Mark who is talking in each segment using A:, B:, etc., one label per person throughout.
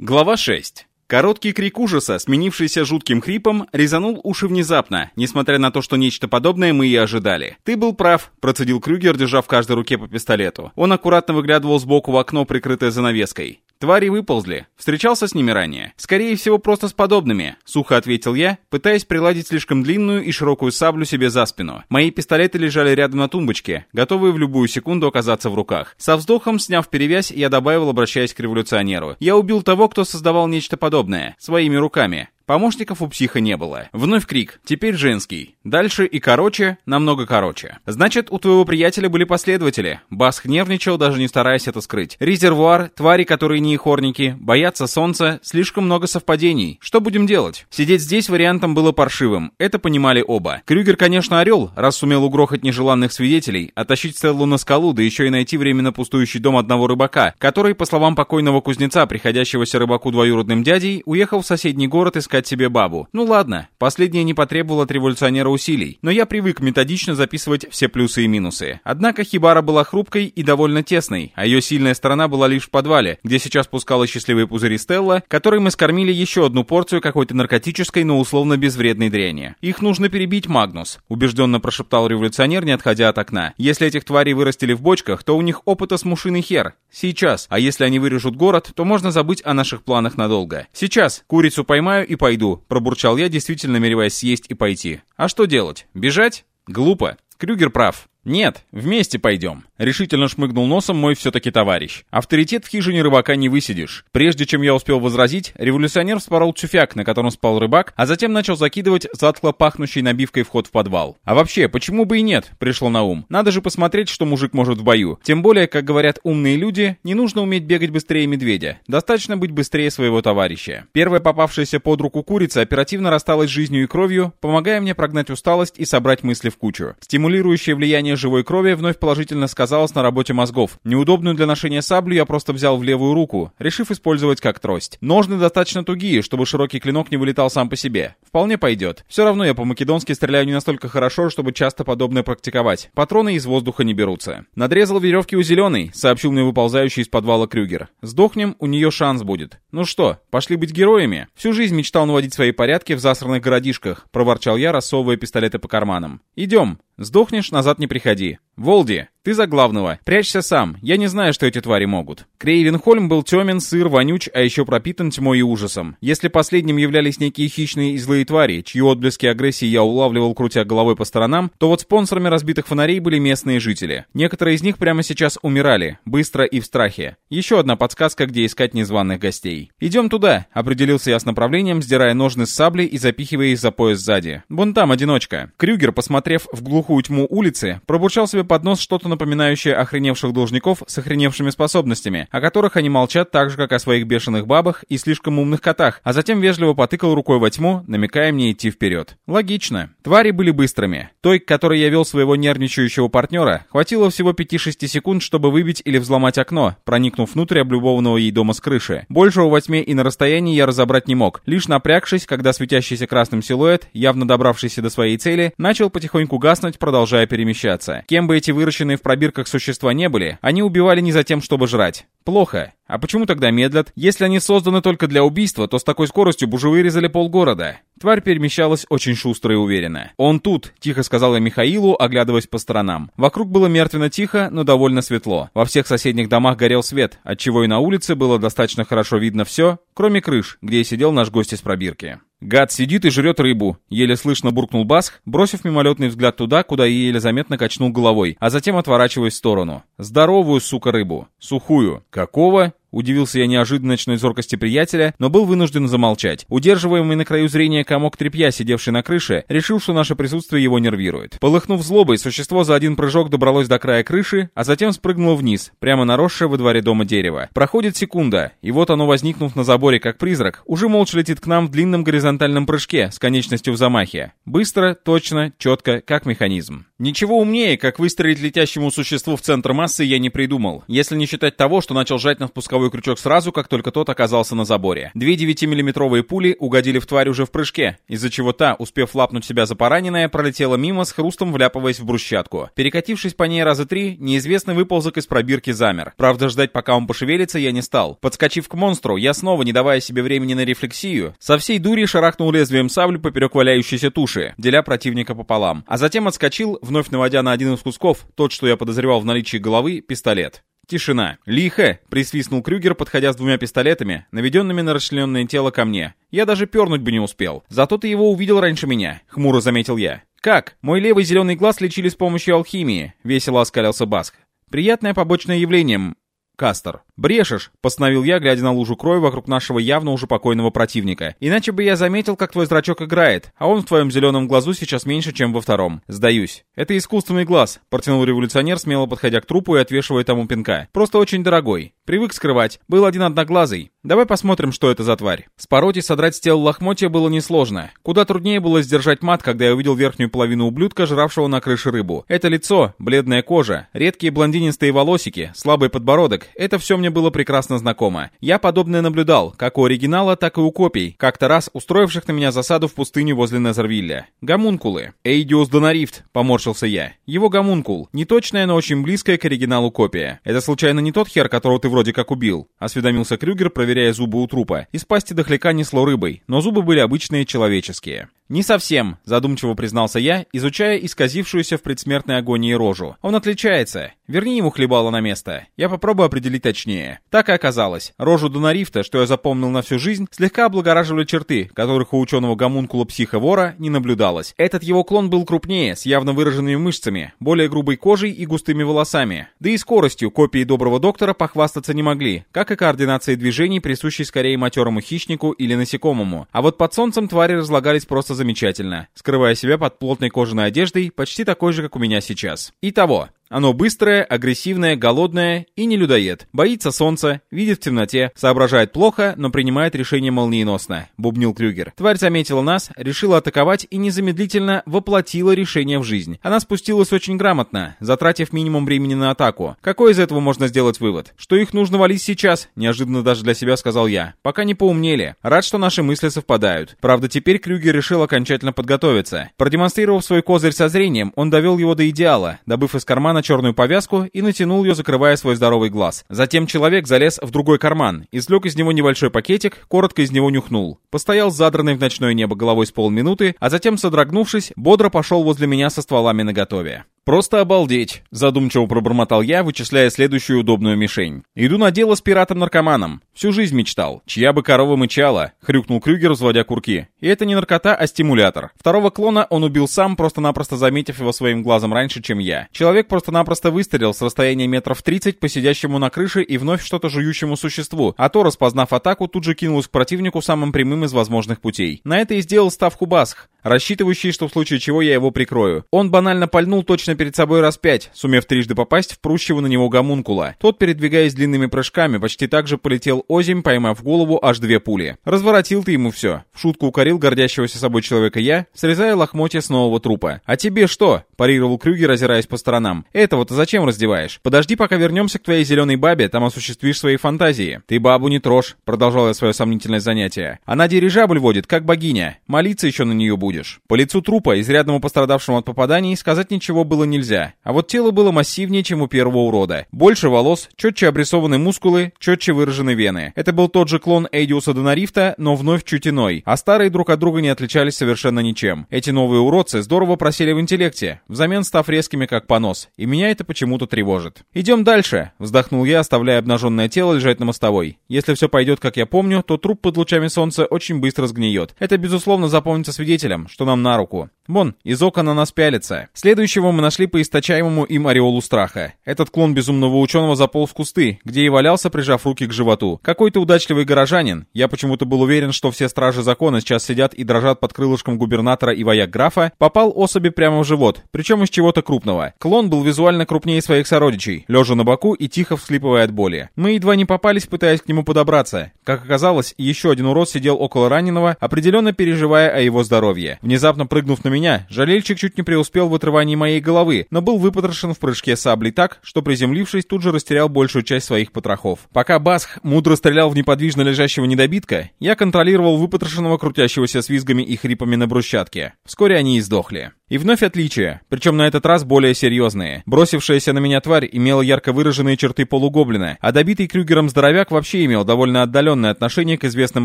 A: Глава 6. Короткий крик ужаса, сменившийся жутким хрипом, резанул уши внезапно, несмотря на то, что нечто подобное мы и ожидали. «Ты был прав», — процедил Крюгер, держа в каждой руке по пистолету. Он аккуратно выглядывал сбоку в окно, прикрытое занавеской. Твари выползли. Встречался с ними ранее. Скорее всего, просто с подобными, сухо ответил я, пытаясь приладить слишком длинную и широкую саблю себе за спину. Мои пистолеты лежали рядом на тумбочке, готовые в любую секунду оказаться в руках. Со вздохом, сняв перевязь, я добавил, обращаясь к революционеру. Я убил того, кто создавал нечто подобное. Своими руками. Помощников у психа не было. Вновь крик, теперь женский. Дальше и короче, намного короче. Значит, у твоего приятеля были последователи. Басх нервничал, даже не стараясь это скрыть. Резервуар, твари, которые не ихорники, боятся солнца, слишком много совпадений. Что будем делать? Сидеть здесь вариантом было паршивым. Это понимали оба. Крюгер, конечно, орел, раз сумел угрохать нежеланных свидетелей, оттащить Стеллу на скалу, да еще и найти временно пустующий дом одного рыбака, который, по словам покойного кузнеца, приходящегося рыбаку двоюродным дядей, уехал в соседний город искать искать себе бабу. Ну ладно, последнее не потребовало от революционера усилий, но я привык методично записывать все плюсы и минусы. Однако Хибара была хрупкой и довольно тесной, а ее сильная сторона была лишь в подвале, где сейчас пускала счастливые пузыри Стелла, которой мы скормили еще одну порцию какой-то наркотической, но условно безвредной дряни. Их нужно перебить, Магнус, убежденно прошептал революционер, не отходя от окна. Если этих тварей вырастили в бочках, то у них опыта с мушиный хер. Сейчас. А если они вырежут город, то можно забыть о наших планах надолго. Сейчас. Курицу поймаю и пойду», — пробурчал я, действительно намереваясь съесть и пойти. «А что делать? Бежать? Глупо. Крюгер прав. Нет, вместе пойдем». Решительно шмыгнул носом мой все-таки товарищ. Авторитет в хижине рыбака не высидишь. Прежде чем я успел возразить, революционер вспорол чуфяк, на котором спал рыбак, а затем начал закидывать затхло пахнущей набивкой вход в подвал. А вообще, почему бы и нет, пришло на ум. Надо же посмотреть, что мужик может в бою. Тем более, как говорят умные люди, не нужно уметь бегать быстрее медведя. Достаточно быть быстрее своего товарища. Первая попавшаяся под руку курица оперативно рассталась жизнью и кровью, помогая мне прогнать усталость и собрать мысли в кучу. Стимулирующее влияние живой крови вновь положительно сказал сказалось на работе мозгов. Неудобную для ношения саблю я просто взял в левую руку, решив использовать как трость. Ножны достаточно тугие, чтобы широкий клинок не вылетал сам по себе. Вполне пойдет. Все равно я по-македонски стреляю не настолько хорошо, чтобы часто подобное практиковать. Патроны из воздуха не берутся. Надрезал веревки у зеленой, сообщил мне выползающий из подвала Крюгер. Сдохнем, у нее шанс будет. Ну что, пошли быть героями? Всю жизнь мечтал наводить свои порядки в засранных городишках, проворчал я, рассовывая пистолеты по карманам. Идем. Сдохнешь, назад не приходи. Волди, ты за главного. Прячься сам. Я не знаю, что эти твари могут. Крейвенхольм был темен, сыр, вонюч, а еще пропитан тьмой и ужасом. Если последним являлись некие хищные и злые твари, чьи отблески агрессии я улавливал, крутя головой по сторонам, то вот спонсорами разбитых фонарей были местные жители. Некоторые из них прямо сейчас умирали, быстро и в страхе. Еще одна подсказка, где искать незваных гостей. «Идем туда», — определился я с направлением, сдирая ножны с сабли и запихивая их за пояс сзади. «Вон там одиночка». Крюгер, посмотрев в глухую тьму улицы, пробурчал себе под нос что-то напоминающее охреневших должников с охреневшими способностями, о которых они молчат так же, как о своих бешеных бабах и слишком умных котах, а затем вежливо потыкал рукой во тьму, намекая мне идти вперед. Логично. Твари были быстрыми. Той, к которой я вел своего нервничающего партнера, хватило всего 5-6 секунд, чтобы выбить или взломать окно, проникнув внутрь облюбованного ей дома с крыши. Большего во тьме и на расстоянии я разобрать не мог, лишь напрягшись, когда светящийся красным силуэт, явно добравшийся до своей цели, начал потихоньку гаснуть, продолжая перемещаться. Кем бы эти выращенные в пробирках существа не были, они убивали не за тем, чтобы жрать. Плохо. А почему тогда медлят? Если они созданы только для убийства, то с такой скоростью бы уже вырезали полгорода. Тварь перемещалась очень шустро и уверенно. «Он тут», — тихо сказал я Михаилу, оглядываясь по сторонам. Вокруг было мертвенно тихо, но довольно светло. Во всех соседних домах горел свет, отчего и на улице было достаточно хорошо видно все, кроме крыш, где сидел наш гость из пробирки. «Гад сидит и жрет рыбу», — еле слышно буркнул Басх, бросив мимолетный взгляд туда, куда и еле заметно качнул головой, а затем отворачиваясь в сторону. «Здоровую, сука, рыбу. Сухую. Какого?» Удивился я неожиданной ночной зоркости приятеля, но был вынужден замолчать. Удерживаемый на краю зрения комок тряпья, сидевший на крыше, решил, что наше присутствие его нервирует. Полыхнув злобой, существо за один прыжок добралось до края крыши, а затем спрыгнуло вниз, прямо на росшее во дворе дома дерево. Проходит секунда, и вот оно, возникнув на заборе как призрак, уже молча летит к нам в длинном горизонтальном прыжке с конечностью в замахе. Быстро, точно, четко, как механизм. Ничего умнее, как выстрелить летящему существу в центр массы, я не придумал. Если не считать того, что начал жать на спусковой спусковой крючок сразу, как только тот оказался на заборе. Две 9-миллиметровые пули угодили в тварь уже в прыжке, из-за чего та, успев лапнуть себя за пораненное, пролетела мимо с хрустом вляпываясь в брусчатку. Перекатившись по ней раза три, неизвестный выползок из пробирки замер. Правда, ждать, пока он пошевелится, я не стал. Подскочив к монстру, я снова, не давая себе времени на рефлексию, со всей дури шарахнул лезвием сабли поперек валяющейся туши, деля противника пополам. А затем отскочил, вновь наводя на один из кусков, тот, что я подозревал в наличии головы, пистолет. Тишина. «Лихо!» — присвистнул Крюгер, подходя с двумя пистолетами, наведенными на расчлененное тело ко мне. «Я даже пернуть бы не успел. Зато ты его увидел раньше меня», — хмуро заметил я. «Как? Мой левый зеленый глаз лечили с помощью алхимии», — весело оскалился Баск. «Приятное побочное явление, Кастер. «Брешешь!» — постановил я, глядя на лужу крови вокруг нашего явно уже покойного противника. «Иначе бы я заметил, как твой зрачок играет, а он в твоем зеленом глазу сейчас меньше, чем во втором. Сдаюсь». «Это искусственный глаз», — протянул революционер, смело подходя к трупу и отвешивая тому пинка. «Просто очень дорогой. Привык скрывать. Был один одноглазый. Давай посмотрим, что это за тварь». Спороть и содрать с тела лохмотья было несложно. Куда труднее было сдержать мат, когда я увидел верхнюю половину ублюдка, жравшего на крыше рыбу. Это лицо, бледная кожа, редкие блондинистые волосики, слабый подбородок, это все мне было прекрасно знакомо. Я подобное наблюдал, как у оригинала, так и у копий, как-то раз устроивших на меня засаду в пустыне возле Незервилля. Гомункулы. Эйдиус Донарифт, поморщился я. Его гомункул. Неточная, но очень близкая к оригиналу копия. Это случайно не тот хер, которого ты вроде как убил? Осведомился Крюгер, проверяя зубы у трупа. Из пасти дохляка несло рыбой, но зубы были обычные человеческие. «Не совсем», — задумчиво признался я, изучая исказившуюся в предсмертной агонии рожу. «Он отличается. Верни ему хлебало на место. Я попробую определить точнее». Так и оказалось. Рожу Донарифта, что я запомнил на всю жизнь, слегка облагораживали черты, которых у ученого гомункула психовора не наблюдалось. Этот его клон был крупнее, с явно выраженными мышцами, более грубой кожей и густыми волосами. Да и скоростью копии доброго доктора похвастаться не могли, как и координацией движений, присущей скорее матерому хищнику или насекомому. А вот под солнцем твари разлагались просто замечательно, скрывая себя под плотной кожаной одеждой, почти такой же, как у меня сейчас. Итого, оно быстрое, агрессивное, голодное и не людоед. Боится солнца, видит в темноте, соображает плохо, но принимает решение молниеносно», — бубнил Крюгер. Тварь заметила нас, решила атаковать и незамедлительно воплотила решение в жизнь. Она спустилась очень грамотно, затратив минимум времени на атаку. Какой из этого можно сделать вывод? Что их нужно валить сейчас, неожиданно даже для себя сказал я. Пока не поумнели. Рад, что наши мысли совпадают. Правда, теперь Крюгер решил окончательно подготовиться. Продемонстрировав свой козырь со зрением, он довел его до идеала, добыв из кармана на черную повязку и натянул ее, закрывая свой здоровый глаз. Затем человек залез в другой карман, извлек из него небольшой пакетик, коротко из него нюхнул. Постоял задранный в ночное небо головой с полминуты, а затем, содрогнувшись, бодро пошел возле меня со стволами наготове. «Просто обалдеть!» — задумчиво пробормотал я, вычисляя следующую удобную мишень. «Иду на дело с пиратом-наркоманом. Всю жизнь мечтал. Чья бы корова мычала?» — хрюкнул Крюгер, взводя курки. И это не наркота, а стимулятор. Второго клона он убил сам, просто-напросто заметив его своим глазом раньше, чем я. Человек просто-напросто выстрелил с расстояния метров 30 по сидящему на крыше и вновь что-то жующему существу, а то, распознав атаку, тут же кинулся к противнику самым прямым из возможных путей. На это и сделал ставку Басх рассчитывающий, что в случае чего я его прикрою. Он банально пальнул точно перед собой раз пять, сумев трижды попасть в прущего на него гомункула. Тот, передвигаясь длинными прыжками, почти так же полетел озимь, поймав в голову аж две пули. Разворотил ты ему все. В шутку укорил гордящегося собой человека я, срезая лохмотья с нового трупа. «А тебе что?» – парировал Крюгер, озираясь по сторонам. «Этого-то зачем раздеваешь? Подожди, пока вернемся к твоей зеленой бабе, там осуществишь свои фантазии». «Ты бабу не трожь», – продолжал я свое сомнительное занятие. «Она дирижабль водит, как богиня. Молиться еще на нее будешь» будешь. По лицу трупа, изрядному пострадавшему от попаданий, сказать ничего было нельзя. А вот тело было массивнее, чем у первого урода. Больше волос, четче обрисованы мускулы, четче выражены вены. Это был тот же клон Эйдиуса Донарифта, но вновь чуть иной. А старые друг от друга не отличались совершенно ничем. Эти новые уродцы здорово просели в интеллекте, взамен став резкими как понос. И меня это почему-то тревожит. «Идем дальше», — вздохнул я, оставляя обнаженное тело лежать на мостовой. «Если все пойдет, как я помню, то труп под лучами солнца очень быстро сгниет. Это, безусловно, запомнится свидетелем, что нам на руку. Вон, из окон на нас пялится. Следующего мы нашли по источаемому им ореолу страха. Этот клон безумного ученого заполз в кусты, где и валялся, прижав руки к животу. Какой-то удачливый горожанин. Я почему-то был уверен, что все стражи закона сейчас сидят и дрожат под крылышком губернатора и вояк графа, попал особи прямо в живот, причем из чего-то крупного. Клон был визуально крупнее своих сородичей, лежа на боку и тихо всхлипывая от боли. Мы едва не попались, пытаясь к нему подобраться. Как оказалось, еще один урод сидел около раненого, определенно переживая о его здоровье. Внезапно прыгнув на меня, жалельчик чуть не преуспел в отрывании моей головы, головы, но был выпотрошен в прыжке саблей так, что приземлившись, тут же растерял большую часть своих потрохов. Пока Басх мудро стрелял в неподвижно лежащего недобитка, я контролировал выпотрошенного крутящегося с визгами и хрипами на брусчатке. Вскоре они и сдохли. И вновь отличия, причем на этот раз более серьезные. Бросившаяся на меня тварь имела ярко выраженные черты полугоблина, а добитый Крюгером здоровяк вообще имел довольно отдаленное отношение к известным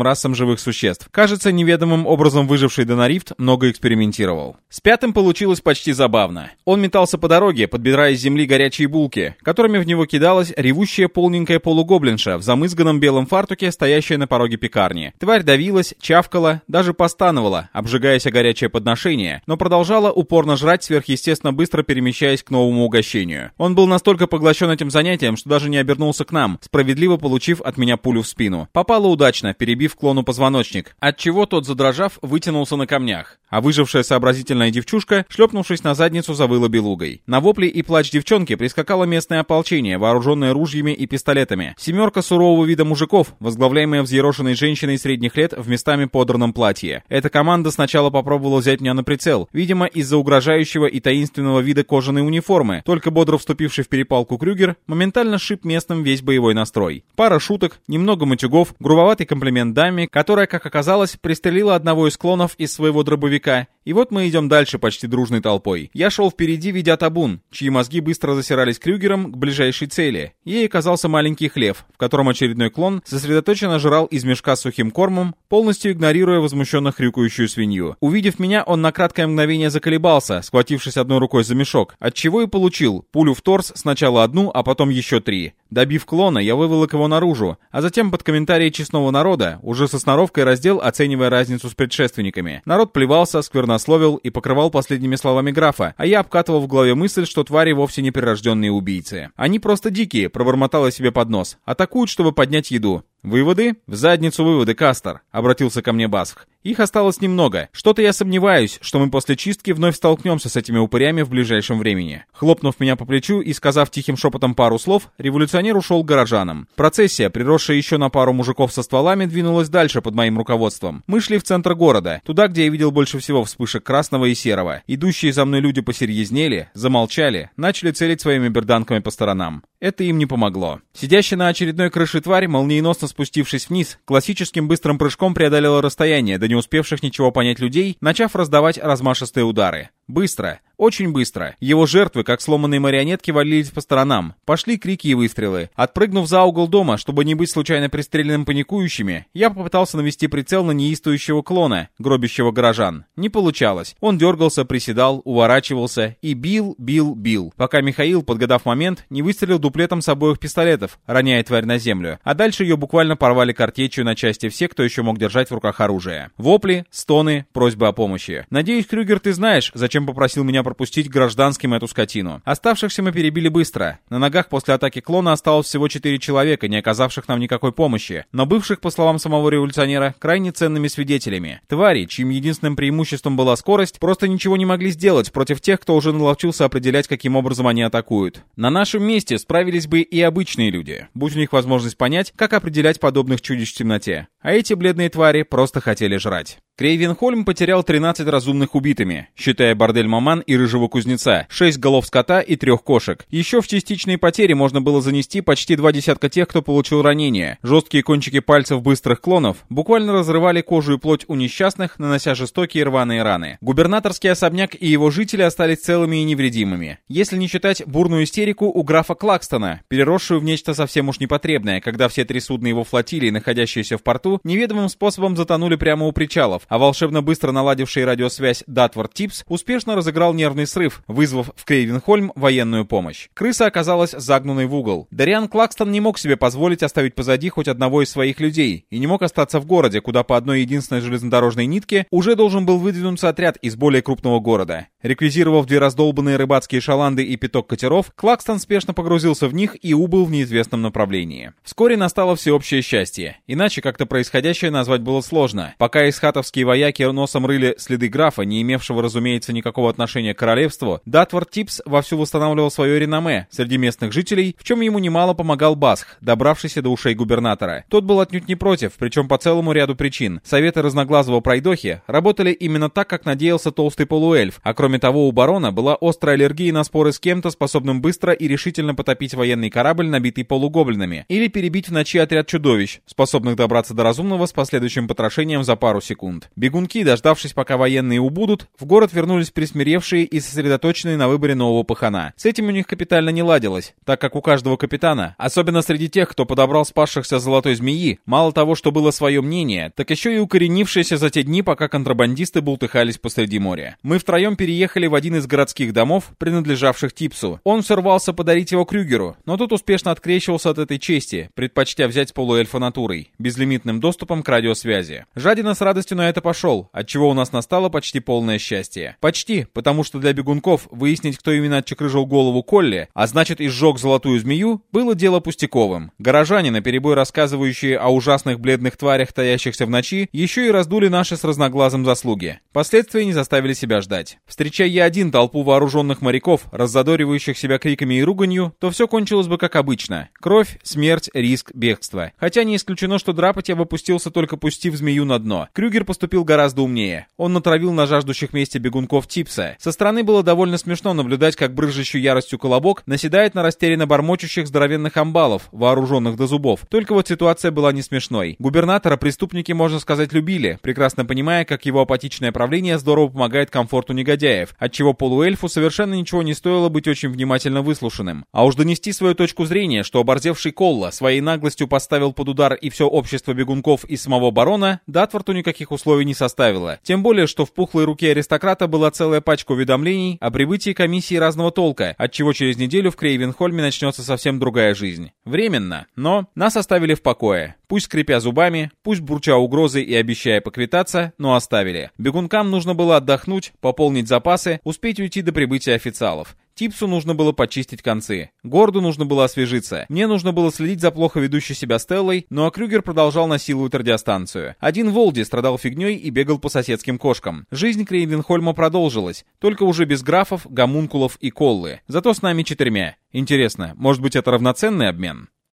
A: расам живых существ. Кажется, неведомым образом выживший Донарифт много экспериментировал. С пятым получилось почти забавно. Он метался по дороге, подбирая с земли горячие булки, которыми в него кидалась ревущая полненькая полугоблинша в замызганном белом фартуке, стоящая на пороге пекарни. Тварь давилась, чавкала, даже постановала, обжигаясь о горячее подношение, но продолжала упорно жрать, сверхъестественно быстро перемещаясь к новому угощению. Он был настолько поглощен этим занятием, что даже не обернулся к нам, справедливо получив от меня пулю в спину. Попало удачно, перебив клону позвоночник, отчего тот, задрожав, вытянулся на камнях. А выжившая сообразительная девчушка, шлепнувшись на задницу, завыла белугой. На вопли и плач девчонки прискакало местное ополчение, вооруженное ружьями и пистолетами. Семерка сурового вида мужиков, возглавляемая взъерошенной женщиной средних лет в местами подранном платье. Эта команда сначала попробовала взять меня на прицел, видимо, из из-за угрожающего и таинственного вида кожаной униформы, только бодро вступивший в перепалку Крюгер моментально шип местным весь боевой настрой. Пара шуток, немного матюгов, грубоватый комплимент даме, которая, как оказалось, пристрелила одного из клонов из своего дробовика, и вот мы идем дальше почти дружной толпой. Я шел впереди, ведя табун, чьи мозги быстро засирались Крюгером к ближайшей цели. Ей оказался маленький хлев, в котором очередной клон сосредоточенно жрал из мешка с сухим кормом, полностью игнорируя возмущенно хрюкающую свинью. Увидев меня, он на краткое мгновение заколебался, схватившись одной рукой за мешок, от чего и получил пулю в торс сначала одну, а потом еще три. Добив клона, я выволок его наружу, а затем под комментарии честного народа уже со сноровкой раздел, оценивая разницу с предшественниками. Народ плевался, сквернословил и покрывал последними словами графа, а я обкатывал в голове мысль, что твари вовсе не прирожденные убийцы. Они просто дикие, пробормотала себе под нос. Атакуют, чтобы поднять еду. «Выводы? В задницу выводы, Кастер», — обратился ко мне Басх. «Их осталось немного. Что-то я сомневаюсь, что мы после чистки вновь столкнемся с этими упырями в ближайшем времени». Хлопнув меня по плечу и сказав тихим шепотом пару слов, революционер ушел к горожанам. Процессия, приросшая еще на пару мужиков со стволами, двинулась дальше под моим руководством. Мы шли в центр города, туда, где я видел больше всего вспышек красного и серого. Идущие за мной люди посерьезнели, замолчали, начали целить своими берданками по сторонам. Это им не помогло. Сидящая на очередной крыше тварь, молниеносно спустившись вниз, классическим быстрым прыжком преодолела расстояние до не успевших ничего понять людей, начав раздавать размашистые удары. Быстро, очень быстро. Его жертвы, как сломанные марионетки, валились по сторонам. Пошли крики и выстрелы. Отпрыгнув за угол дома, чтобы не быть случайно пристреленным паникующими, я попытался навести прицел на неистующего клона, гробящего горожан. Не получалось. Он дергался, приседал, уворачивался и бил, бил, бил, пока Михаил, подгадав момент, не выстрелил дуплетом с обоих пистолетов, роняя тварь на землю. А дальше ее буквально порвали картечью на части все, кто еще мог держать в руках оружие. Вопли, стоны, просьбы о помощи. Надеюсь, Крюгер, ты знаешь, зачем чем попросил меня пропустить гражданским эту скотину. Оставшихся мы перебили быстро. На ногах после атаки клона осталось всего четыре человека, не оказавших нам никакой помощи, но бывших, по словам самого революционера, крайне ценными свидетелями. Твари, чьим единственным преимуществом была скорость, просто ничего не могли сделать против тех, кто уже наловчился определять, каким образом они атакуют. На нашем месте справились бы и обычные люди, будь у них возможность понять, как определять подобных чудищ в темноте. А эти бледные твари просто хотели жрать. Крейвенхольм потерял 13 разумных убитыми, считая бордель Маман и Рыжего Кузнеца, 6 голов скота и 3 кошек. Еще в частичные потери можно было занести почти два десятка тех, кто получил ранения. Жесткие кончики пальцев быстрых клонов буквально разрывали кожу и плоть у несчастных, нанося жестокие рваные раны. Губернаторский особняк и его жители остались целыми и невредимыми. Если не считать бурную истерику у графа Клакстона, переросшую в нечто совсем уж непотребное, когда все три судна его флотилии, находящиеся в порту, неведомым способом затонули прямо у причалов, а волшебно быстро наладивший радиосвязь Датвард Типс успешно разыграл нервный срыв, вызвав в Крейвенхольм военную помощь. Крыса оказалась загнанной в угол. Дариан Клакстон не мог себе позволить оставить позади хоть одного из своих людей и не мог остаться в городе, куда по одной единственной железнодорожной нитке уже должен был выдвинуться отряд из более крупного города. Реквизировав две раздолбанные рыбацкие шаланды и пяток катеров, Клакстон спешно погрузился в них и убыл в неизвестном направлении. Вскоре настало всеобщее счастье, иначе как-то происходящее назвать было сложно. Пока из хатовских Городские вояки носом рыли следы графа, не имевшего, разумеется, никакого отношения к королевству. Датвард Типс вовсю восстанавливал свое реноме среди местных жителей, в чем ему немало помогал Басх, добравшийся до ушей губернатора. Тот был отнюдь не против, причем по целому ряду причин. Советы разноглазого пройдохи работали именно так, как надеялся толстый полуэльф, а кроме того у барона была острая аллергия на споры с кем-то, способным быстро и решительно потопить военный корабль, набитый полугоблинами, или перебить в ночи отряд чудовищ, способных добраться до разумного с последующим потрошением за пару секунд. Бегунки, дождавшись, пока военные убудут, в город вернулись присмиревшие и сосредоточенные на выборе нового пахана. С этим у них капитально не ладилось, так как у каждого капитана, особенно среди тех, кто подобрал спасшихся золотой змеи, мало того, что было свое мнение, так еще и укоренившееся за те дни, пока контрабандисты бултыхались посреди моря. Мы втроем переехали в один из городских домов, принадлежавших Типсу. Он все рвался подарить его Крюгеру, но тот успешно открещивался от этой чести, предпочтя взять полуэльфа натурой, безлимитным доступом к радиосвязи. Жадина с радостью на это пошел, отчего у нас настало почти полное счастье. Почти, потому что для бегунков выяснить, кто именно отчекрыжил голову Колли, а значит и сжег золотую змею, было дело пустяковым. Горожане, наперебой рассказывающие о ужасных бледных тварях, таящихся в ночи, еще и раздули наши с разноглазым заслуги. Последствия не заставили себя ждать. Встречая я один толпу вооруженных моряков, раззадоривающих себя криками и руганью, то все кончилось бы как обычно. Кровь, смерть, риск, бегство. Хотя не исключено, что драпать я выпустился только пустив змею на дно. Крюгер поступил гораздо умнее. Он натравил на жаждущих мести бегунков Типса. Со стороны было довольно смешно наблюдать, как брыжущий яростью колобок наседает на растерянно бормочущих здоровенных амбалов, вооруженных до зубов. Только вот ситуация была не смешной. Губернатора преступники, можно сказать, любили, прекрасно понимая, как его апатичное правление здорово помогает комфорту негодяев, отчего полуэльфу совершенно ничего не стоило быть очень внимательно выслушанным. А уж донести свою точку зрения, что оборзевший Колла своей наглостью поставил под удар и все общество бегунков и самого барона, Датворту никаких условий не составило. Тем более, что в пухлой руке аристократа была целая пачка уведомлений о прибытии комиссии разного толка, отчего через неделю в Крейвенхольме начнется совсем другая жизнь. Временно, но нас оставили в покое. Пусть скрипя зубами, пусть бурча угрозы и обещая поквитаться, но оставили. Бегункам нужно было отдохнуть, пополнить запасы, успеть уйти до прибытия официалов. Типсу нужно было почистить концы. Горду нужно было освежиться. Мне нужно было следить за плохо ведущей себя Стеллой, ну а Крюгер продолжал насиловать радиостанцию. Один Волди страдал фигней и бегал по соседским кошкам. Жизнь Крейвенхольма продолжилась, только уже без графов, гомункулов и коллы. Зато с нами четырьмя. Интересно, может быть это равноценный обмен?